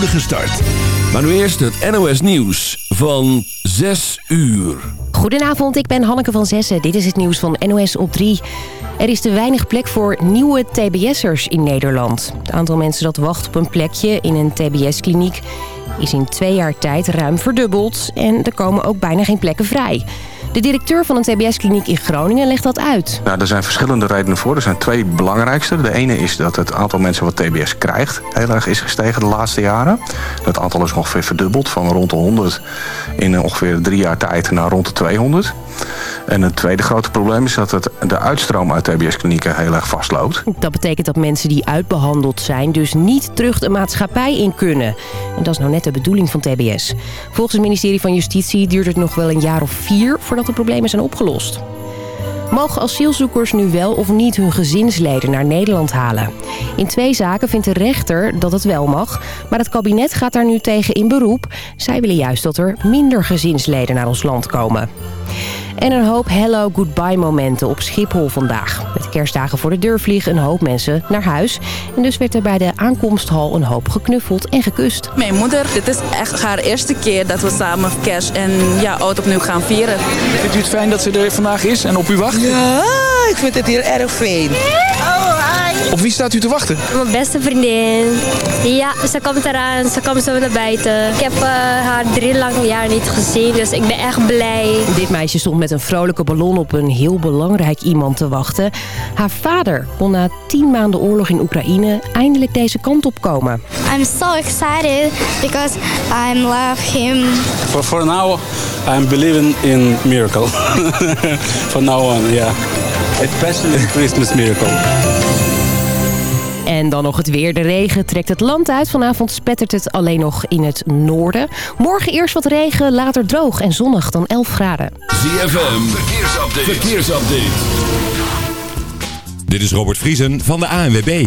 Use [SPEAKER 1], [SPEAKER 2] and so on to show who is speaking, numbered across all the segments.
[SPEAKER 1] start. Maar nu eerst het NOS Nieuws van 6 uur.
[SPEAKER 2] Goedenavond, ik ben Hanneke van Zessen. Dit is het nieuws van NOS op 3. Er is te weinig plek voor nieuwe TBS'ers in Nederland. Het aantal mensen dat wacht op een plekje in een TBS-kliniek... is in twee jaar tijd ruim verdubbeld. En er komen ook bijna geen plekken vrij. De directeur van een TBS-kliniek in Groningen legt dat uit.
[SPEAKER 3] Nou, er zijn verschillende redenen voor. Er zijn twee belangrijkste. De ene is dat het aantal mensen wat TBS krijgt heel erg is gestegen de laatste jaren. Dat aantal is ongeveer verdubbeld van rond de 100 in ongeveer drie jaar tijd naar rond de 200. En het tweede grote probleem is dat het, de uitstroom uit TBS-klinieken heel erg vastloopt.
[SPEAKER 2] Dat betekent dat mensen die uitbehandeld zijn dus niet terug de maatschappij in kunnen. En dat is nou net de bedoeling van TBS. Volgens het ministerie van Justitie duurt het nog wel een jaar of vier voordat de problemen zijn opgelost. Mogen asielzoekers nu wel of niet hun gezinsleden naar Nederland halen? In twee zaken vindt de rechter dat het wel mag. Maar het kabinet gaat daar nu tegen in beroep. Zij willen juist dat er minder gezinsleden naar ons land komen. En een hoop hello goodbye momenten op Schiphol vandaag. Met kerstdagen voor de deur vliegen een hoop mensen naar huis. En dus werd er bij de aankomsthal een hoop geknuffeld en gekust.
[SPEAKER 4] Mijn moeder, dit is echt haar eerste keer dat we samen kerst en ja, oud opnieuw gaan vieren.
[SPEAKER 5] Vindt u het fijn dat ze er vandaag is en op u wacht?
[SPEAKER 6] Ja, ik vind het hier erg fijn.
[SPEAKER 5] Op wie staat u te wachten?
[SPEAKER 7] Mijn beste vriendin. Ja, ze komt eraan. Ze komt zo naar buiten. Ik heb eh, haar drie lange jaar niet gezien, dus ik ben echt blij.
[SPEAKER 2] Dit meisje stond met een vrolijke ballon op een heel belangrijk iemand te wachten. Haar vader kon na tien maanden oorlog in Oekraïne eindelijk deze kant op komen.
[SPEAKER 8] I'm so excited because I love him.
[SPEAKER 9] For, for now, I'm believing in miracle. From now on, yeah. Especially Christmas miracle.
[SPEAKER 2] En dan nog het weer. De regen trekt het land uit. Vanavond spettert het alleen nog in het noorden. Morgen eerst wat regen, later droog en zonnig dan 11 graden.
[SPEAKER 1] ZFM, verkeersupdate. verkeersupdate.
[SPEAKER 10] Dit is Robert Vriesen van de ANWB.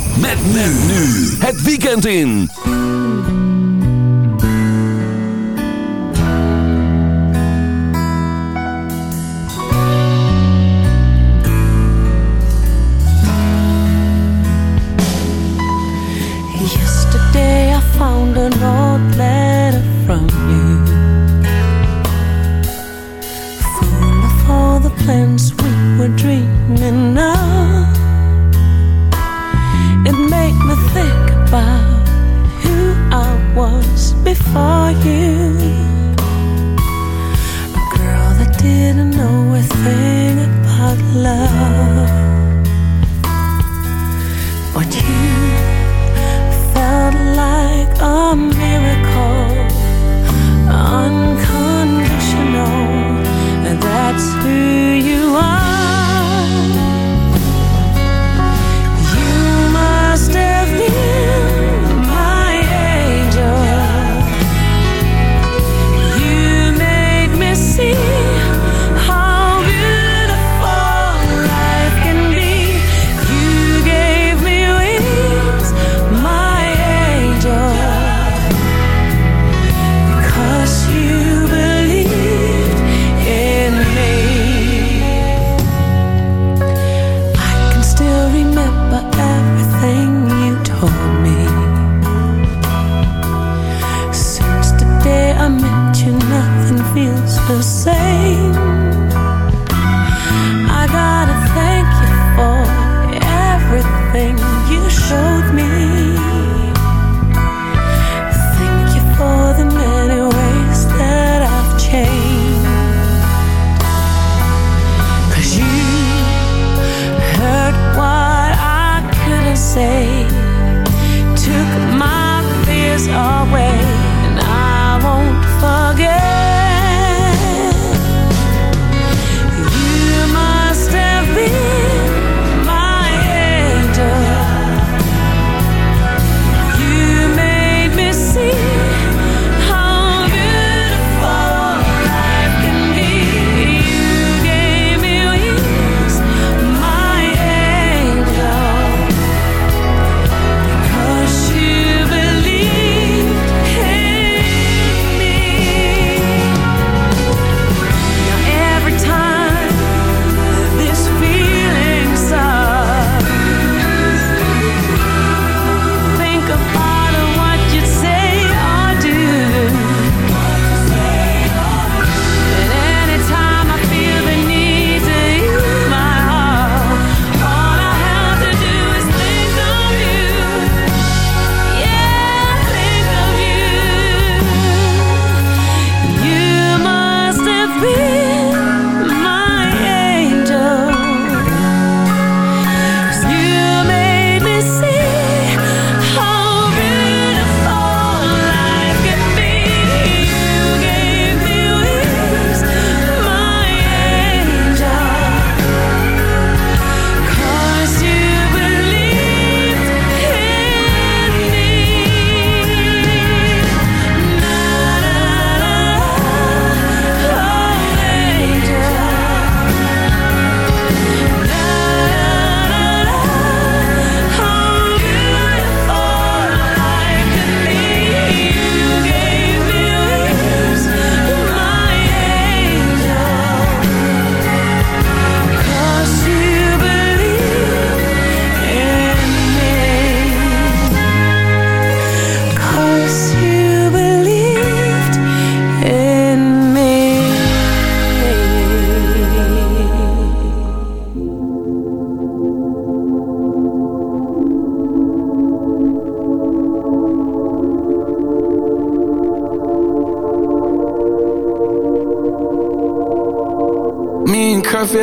[SPEAKER 1] Met men nu. Het weekend in.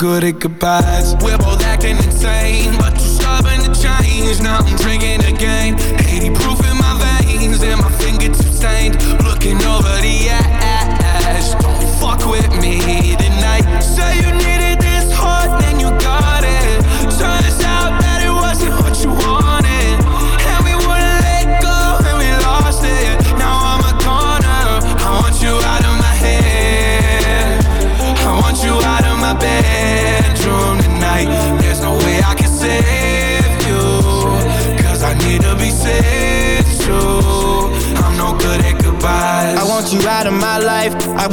[SPEAKER 11] good at goodbyes. We're both acting insane But you're stubborn to change. Now I'm drinking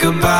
[SPEAKER 11] goodbye.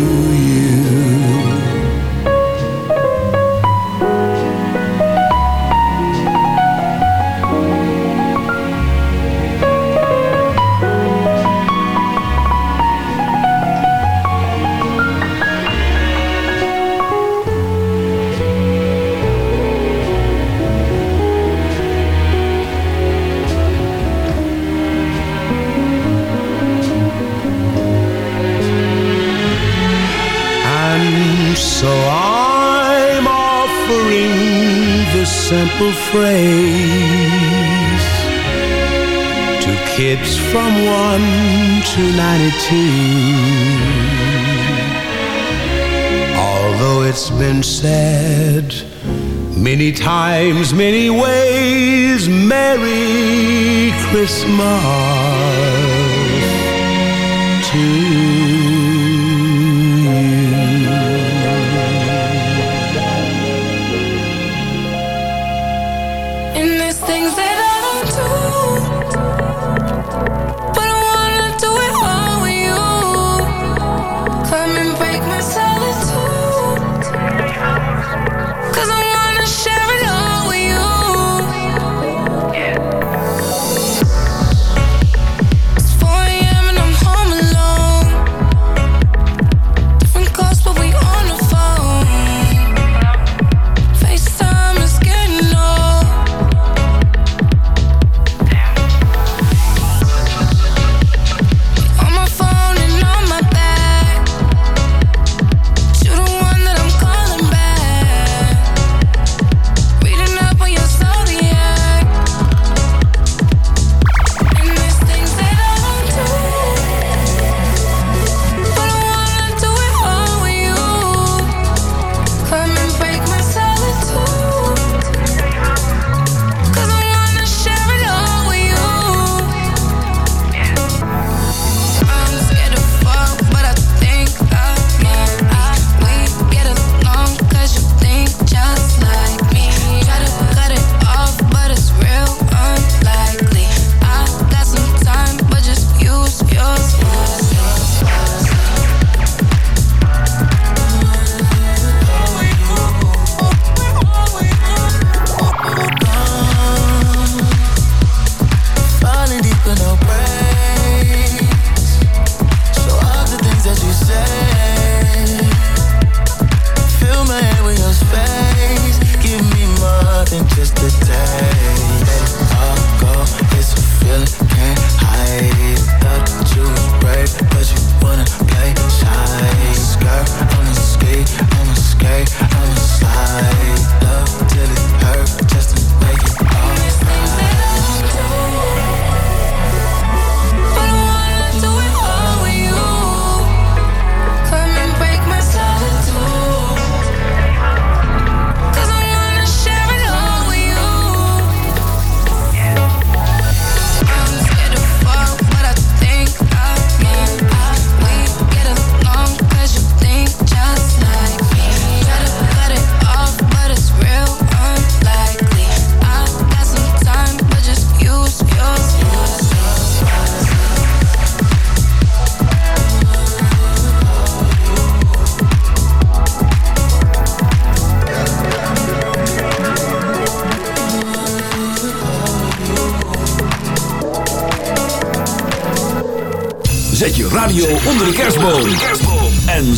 [SPEAKER 12] simple phrase to kids from 1 to 92. Although it's been said many times, many ways, Merry Christmas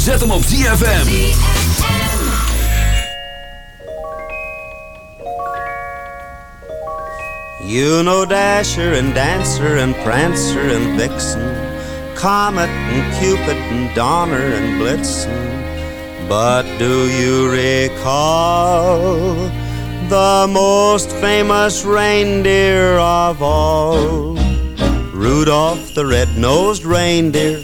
[SPEAKER 1] zet hem op ZFM.
[SPEAKER 13] You know Dasher and Dancer and Prancer and Vixen, Comet and Cupid and Donner and Blitzen. But do you recall the most famous reindeer of all? Rudolph the red-nosed reindeer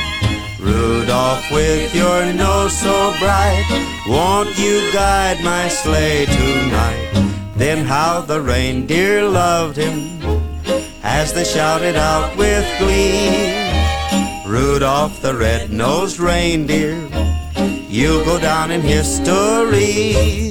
[SPEAKER 13] Rudolph, with your nose so bright, won't you guide my sleigh tonight? Then how the reindeer loved him as they shouted out with glee. Rudolph the red-nosed reindeer, you'll go down in history.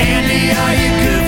[SPEAKER 14] Andy, are you
[SPEAKER 15] good?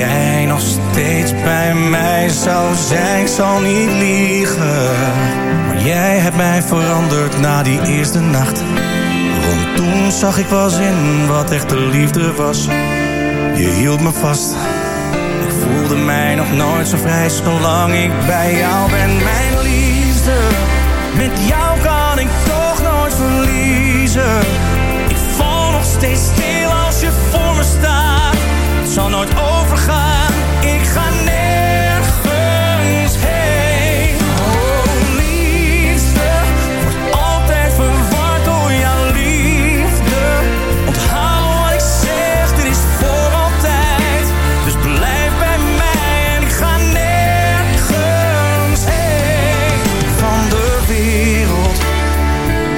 [SPEAKER 15] jij nog steeds bij mij zou zijn, ik zal niet liegen. Maar jij hebt mij veranderd na die eerste nacht.
[SPEAKER 16] Want toen zag ik wel in wat echte liefde was. Je hield me vast. Ik voelde mij nog nooit zo vrij, zolang ik bij jou ben. Mijn liefde, met jou kan ik toch nooit verliezen. Ik val nog steeds stil als je voor me staat. Het zal nooit ik ga nergens heen. Oh, Liefste. Altijd verward door jouw liefde. Onthoud wat ik zeg, dit is voor altijd. Dus blijf bij mij. En ik ga nergens heen. Van de wereld,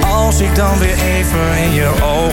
[SPEAKER 16] als ik dan weer even in je ogen.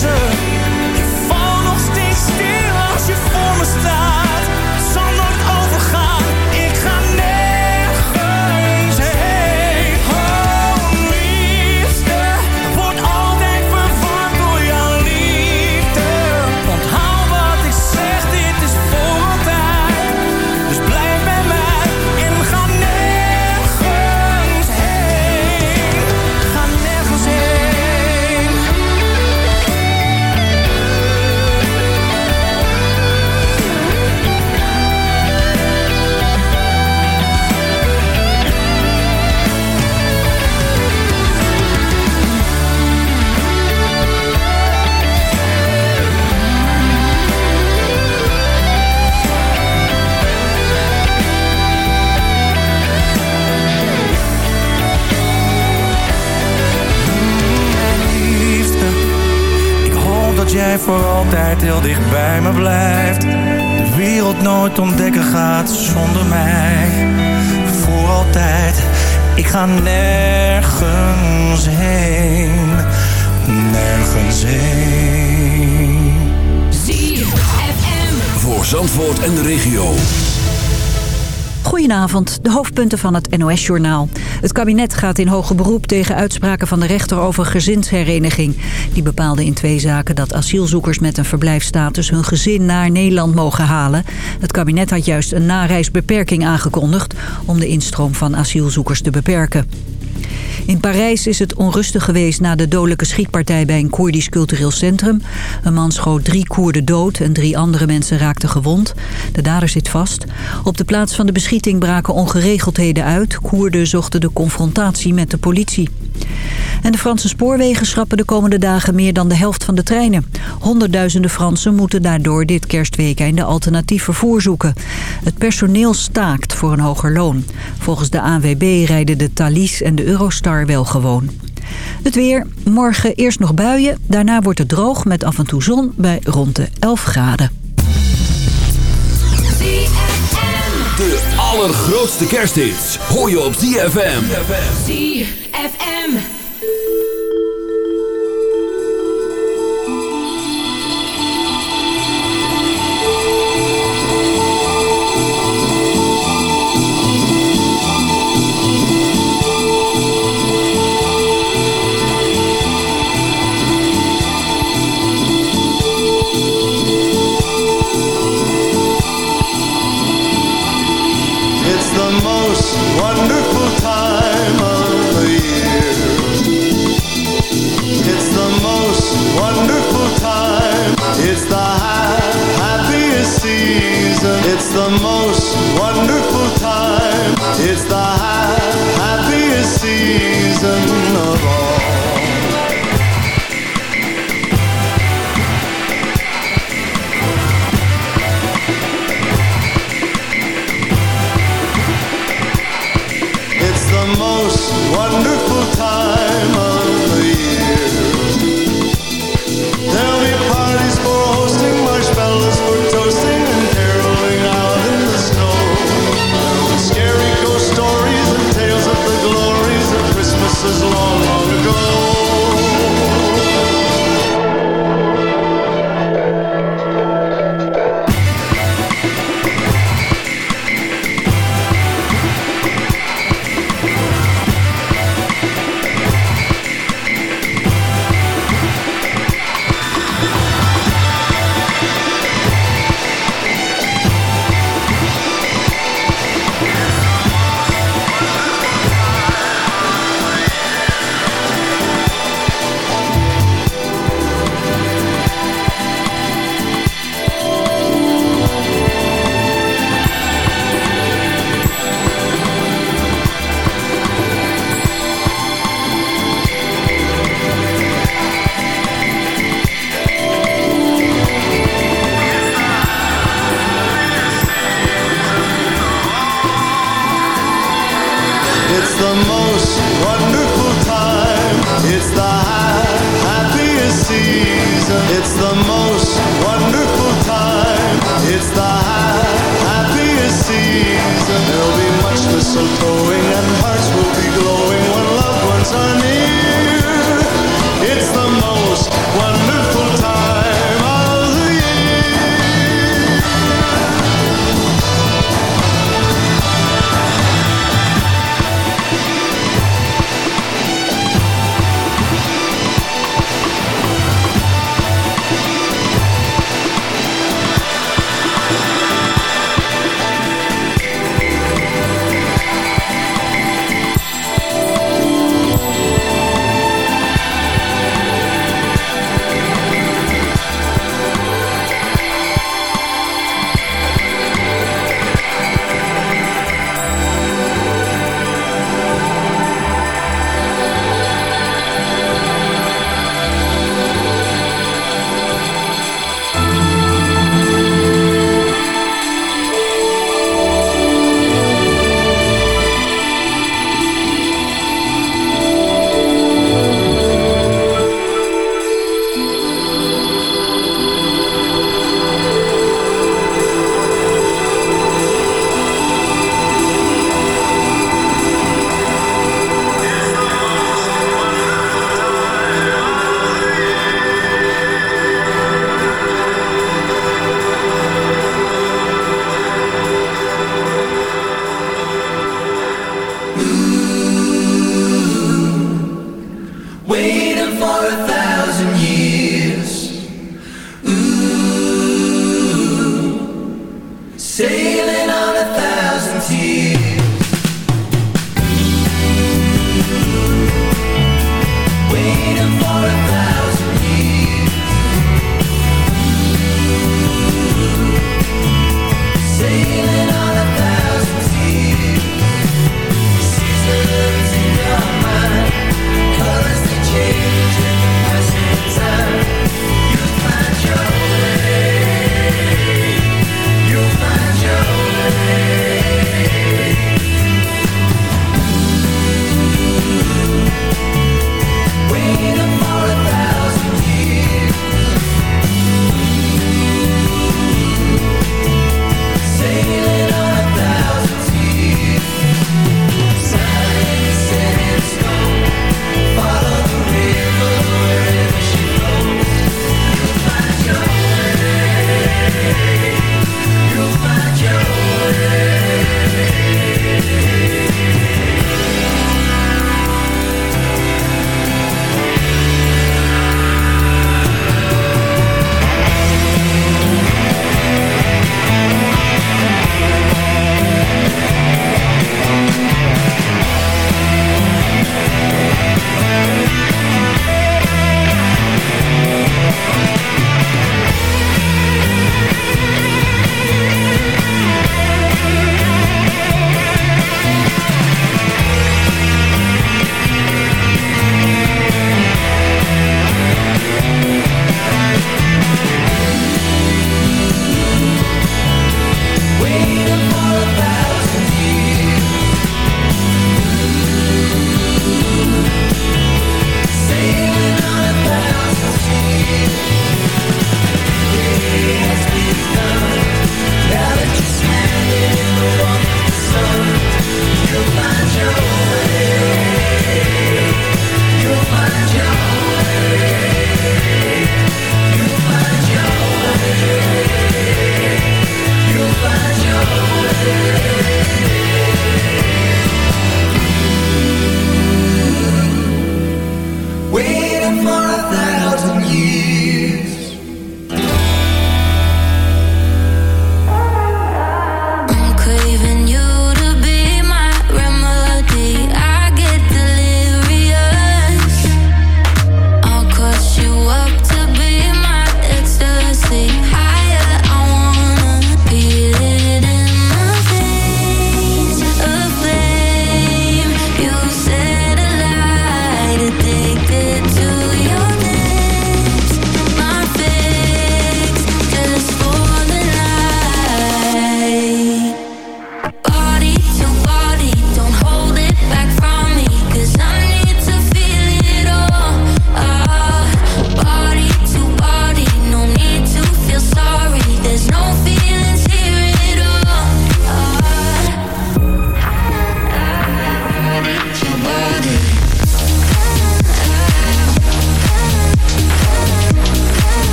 [SPEAKER 16] Verliezen. Dat jij voor altijd heel dicht bij me blijft. De wereld nooit ontdekken gaat zonder mij. Voor altijd. Ik ga nergens heen. Nergens heen.
[SPEAKER 1] ZFM. Voor Zandvoort en de regio.
[SPEAKER 17] Goedenavond, de hoofdpunten van het NOS-journaal. Het kabinet gaat in hoger beroep tegen uitspraken van de rechter over gezinshereniging. Die bepaalde in twee zaken dat asielzoekers met een verblijfsstatus hun gezin naar Nederland mogen halen. Het kabinet had juist een nareisbeperking aangekondigd om de instroom van asielzoekers te beperken. In Parijs is het onrustig geweest na de dodelijke schietpartij bij een Koerdisch cultureel centrum. Een man schoot drie Koerden dood en drie andere mensen raakten gewond. De dader zit vast. Op de plaats van de beschieting braken ongeregeldheden uit. Koerden zochten de confrontatie met de politie. En de Franse spoorwegen schrappen de komende dagen meer dan de helft van de treinen. Honderdduizenden Fransen moeten daardoor dit kerstweekend de alternatief vervoer zoeken. Het personeel staakt voor een hoger loon. Volgens de ANWB rijden de Thalys en de Eurostar wel gewoon. Het weer, morgen eerst nog buien, daarna wordt het droog met af en toe zon bij rond de 11 graden.
[SPEAKER 1] De allergrootste kersthits hoor je op ZFM.
[SPEAKER 18] ZFM.
[SPEAKER 19] season of
[SPEAKER 20] all.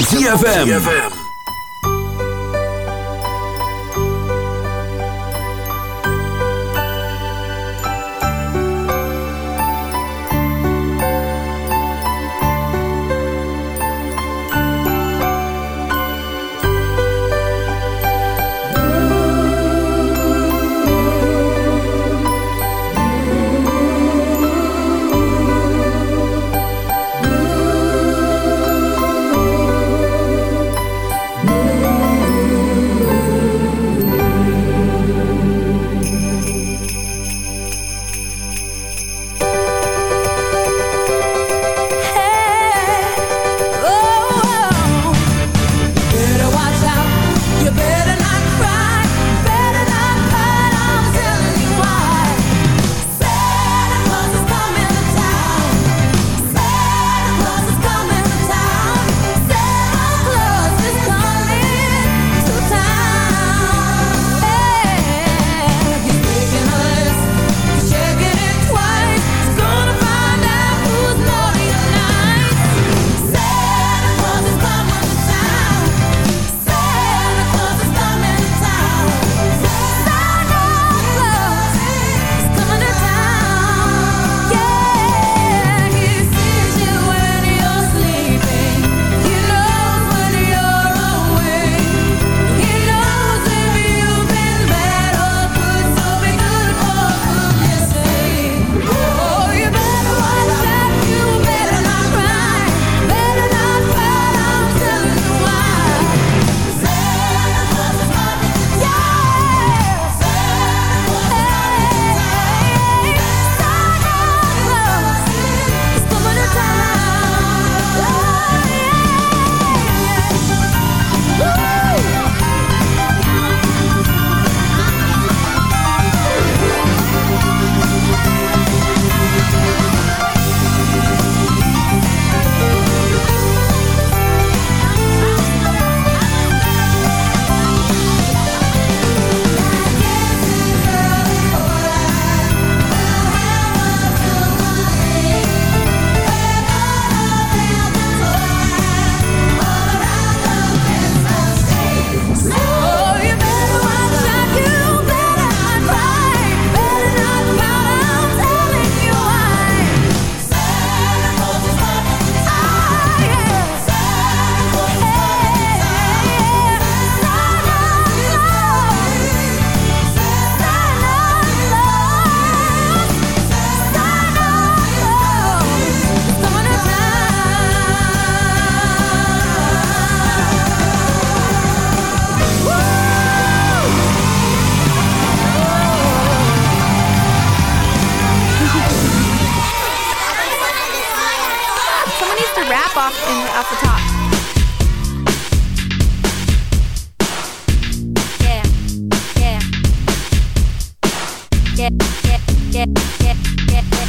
[SPEAKER 1] van ZFM.
[SPEAKER 19] Someone needs to rap off in, off the top.
[SPEAKER 20] Yeah, yeah, yeah, yeah, yeah, yeah, yeah. yeah.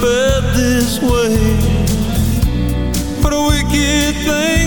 [SPEAKER 21] felt this way. What a wicked thing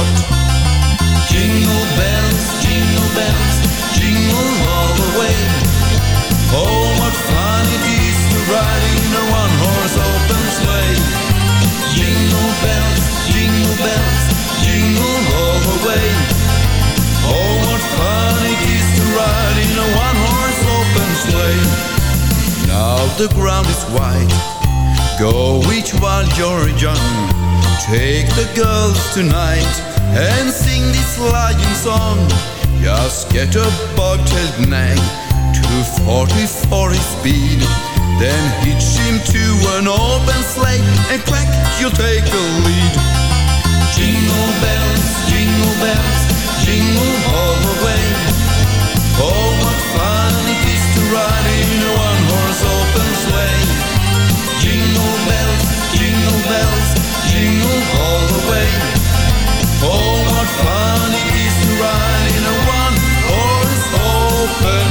[SPEAKER 22] got. Jingle bells, jingle bells, jingle all the way. Oh, what fun it is to ride in a one-horse open sleigh. Jingle bells, jingle bells, jingle all the way. Oh, what fun it is to ride in a one-horse open sleigh. Now the ground is white, go each while you're young. Take the girls tonight and sing this lion song. Just get a bottle nag to 44 speed. Then hitch him to an open sleigh and crack, you'll take the lead. Jingle bells, jingle bells, jingle all the way. Oh, all the way. Oh, what fun it is to ride in a one-horse open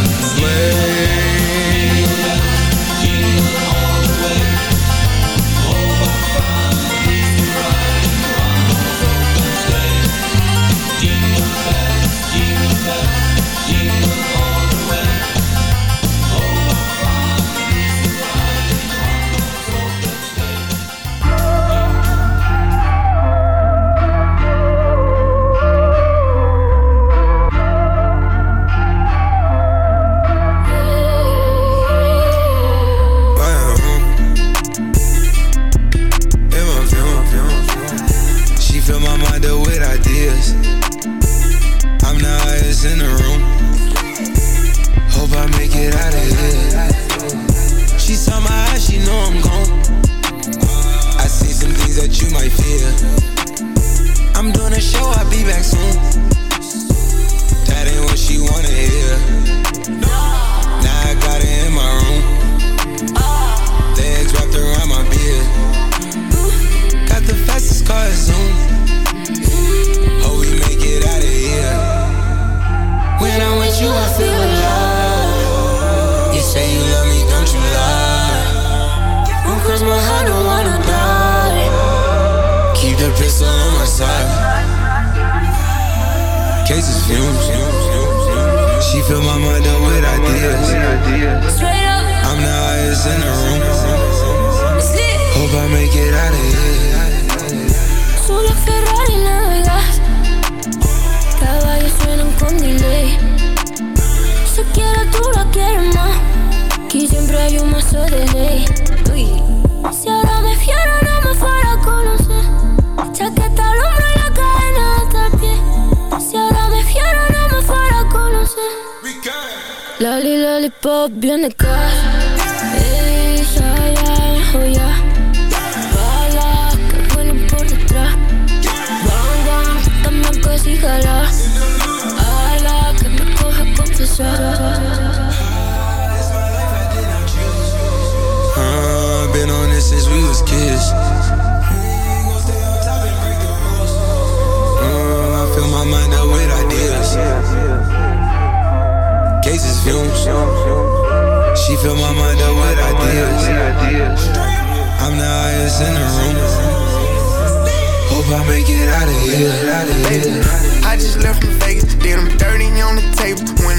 [SPEAKER 11] Out. I
[SPEAKER 23] just left from Vegas, did them dirty on the table. Went